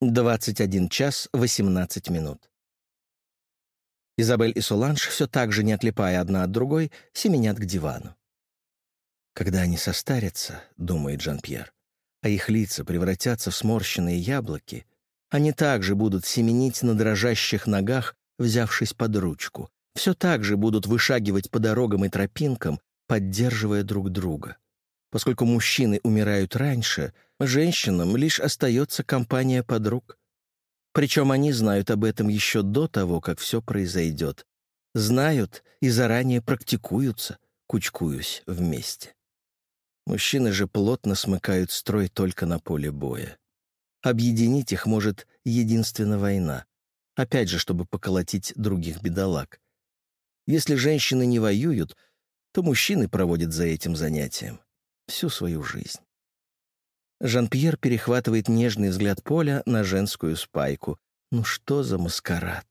21 час 18 минут. Изабель и Соланж, все так же не отлипая одна от другой, семенят к дивану. «Когда они состарятся, — думает Жан-Пьер, — а их лица превратятся в сморщенные яблоки, они также будут семенить на дрожащих ногах, взявшись под ручку, все так же будут вышагивать по дорогам и тропинкам, поддерживая друг друга. Поскольку мужчины умирают раньше — Женщинам лишь остается компания подруг. Причем они знают об этом еще до того, как все произойдет. Знают и заранее практикуются, кучкуясь вместе. Мужчины же плотно смыкают строй только на поле боя. Объединить их может единственно война. Опять же, чтобы поколотить других бедолаг. Если женщины не воюют, то мужчины проводят за этим занятием всю свою жизнь. Жан-Пьер перехватывает нежный взгляд Поля на женскую спайку. Ну что за маскарад?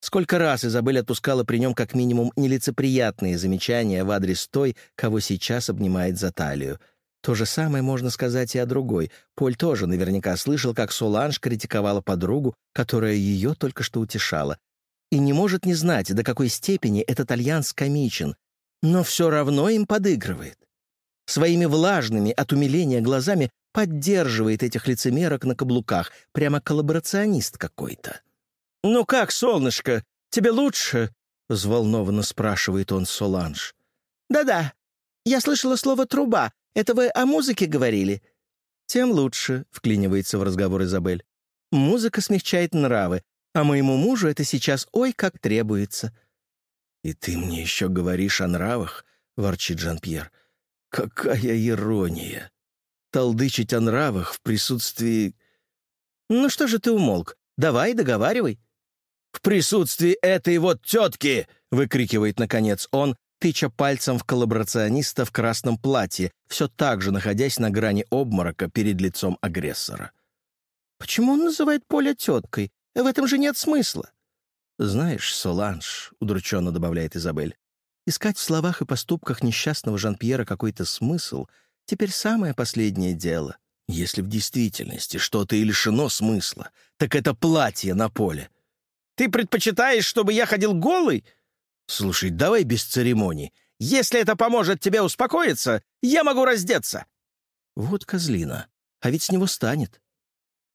Сколько раз Изабель отпускала при нем как минимум нелицеприятные замечания в адрес той, кого сейчас обнимает за талию. То же самое можно сказать и о другой. Поль тоже наверняка слышал, как Соланж критиковала подругу, которая ее только что утешала. И не может не знать, до какой степени этот альянс комичен, но все равно им подыгрывает. Своими влажными от умиления глазами поддерживает этих лицемерок на каблуках, прямо коллаборационист какой-то. «Ну как, солнышко, тебе лучше?» — взволнованно спрашивает он Соланж. «Да-да, я слышала слово «труба». Это вы о музыке говорили?» «Тем лучше», — вклинивается в разговор Изабель. «Музыка смягчает нравы, а моему мужу это сейчас ой как требуется». «И ты мне еще говоришь о нравах?» — ворчит Жан-Пьер. «Какая ирония!» толдычить о нравах в присутствии... Ну что же ты умолк? Давай, договаривай. «В присутствии этой вот тетки!» — выкрикивает, наконец, он, тыча пальцем в коллаборациониста в красном платье, все так же находясь на грани обморока перед лицом агрессора. «Почему он называет Поля теткой? В этом же нет смысла». «Знаешь, Соланж», — удрученно добавляет Изабель, «искать в словах и поступках несчастного Жан-Пьера какой-то смысл — Теперь самое последнее дело. Если в действительности что-то и лишено смысла, так это платье на поле. Ты предпочитаешь, чтобы я ходил голый? Слушай, давай без церемоний. Если это поможет тебе успокоиться, я могу раздеться. Вот козлина. А ведь с него станет.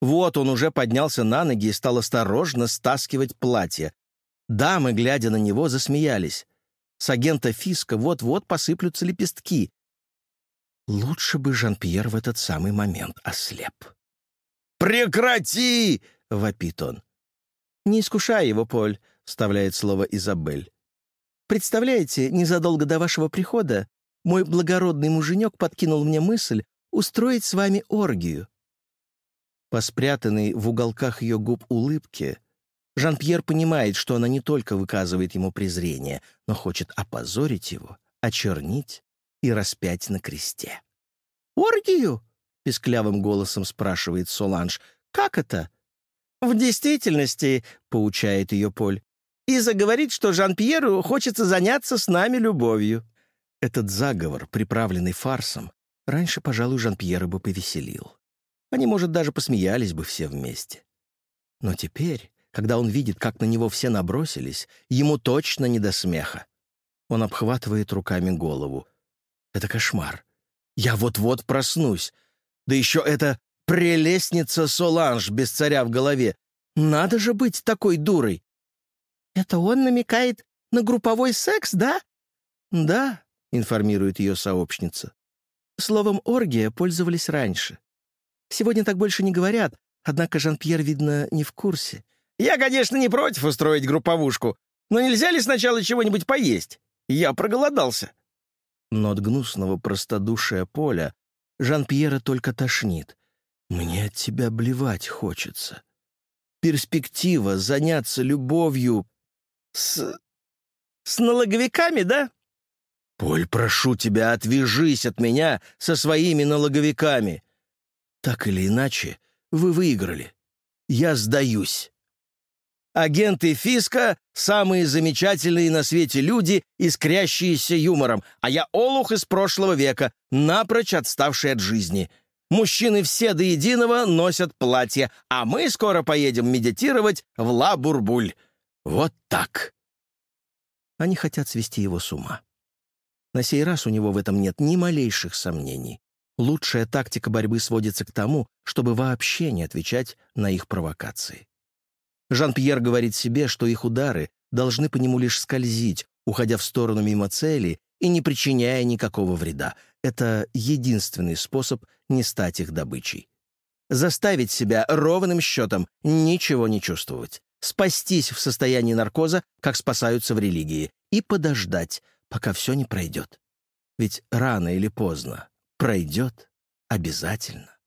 Вот он уже поднялся на ноги и стал осторожно стаскивать платье. Дамы, глядя на него, засмеялись. С агента Фиска вот-вот посыплются лепестки. Лучше бы Жан-Пьер в этот самый момент ослеп. «Прекрати!» — вопит он. «Не искушай его, Поль», — вставляет слово Изабель. «Представляете, незадолго до вашего прихода мой благородный муженек подкинул мне мысль устроить с вами оргию». По спрятанной в уголках ее губ улыбке Жан-Пьер понимает, что она не только выказывает ему презрение, но хочет опозорить его, очернить и распять на кресте. «Оргию?» — песклявым голосом спрашивает Соланж. «Как это?» «В действительности», — поучает ее Поль, «Иза говорит, что Жан-Пьеру хочется заняться с нами любовью». Этот заговор, приправленный фарсом, раньше, пожалуй, Жан-Пьера бы повеселил. Они, может, даже посмеялись бы все вместе. Но теперь, когда он видит, как на него все набросились, ему точно не до смеха. Он обхватывает руками голову. Это кошмар. Я вот-вот проснусь. Да еще это прелестница Соланж без царя в голове. Надо же быть такой дурой. Это он намекает на групповой секс, да? Да, информирует ее сообщница. Словом «оргия» пользовались раньше. Сегодня так больше не говорят, однако Жан-Пьер, видно, не в курсе. «Я, конечно, не против устроить групповушку, но нельзя ли сначала чего-нибудь поесть? Я проголодался» но от гнусного простодушия Поля Жан-Пьера только тошнит. «Мне от тебя блевать хочется. Перспектива заняться любовью с... с налоговиками, да?» «Поль, прошу тебя, отвяжись от меня со своими налоговиками. Так или иначе, вы выиграли. Я сдаюсь». Агенты Фиска — самые замечательные на свете люди, искрящиеся юмором, а я олух из прошлого века, напрочь отставший от жизни. Мужчины все до единого носят платья, а мы скоро поедем медитировать в Ла-Бурбуль. Вот так. Они хотят свести его с ума. На сей раз у него в этом нет ни малейших сомнений. Лучшая тактика борьбы сводится к тому, чтобы вообще не отвечать на их провокации. Жан-Пьер говорит себе, что их удары должны по нему лишь скользить, уходя в сторону мимо цели и не причиняя никакого вреда. Это единственный способ не стать их добычей. Заставить себя ровным счетом ничего не чувствовать. Спастись в состоянии наркоза, как спасаются в религии, и подождать, пока все не пройдет. Ведь рано или поздно пройдет обязательно.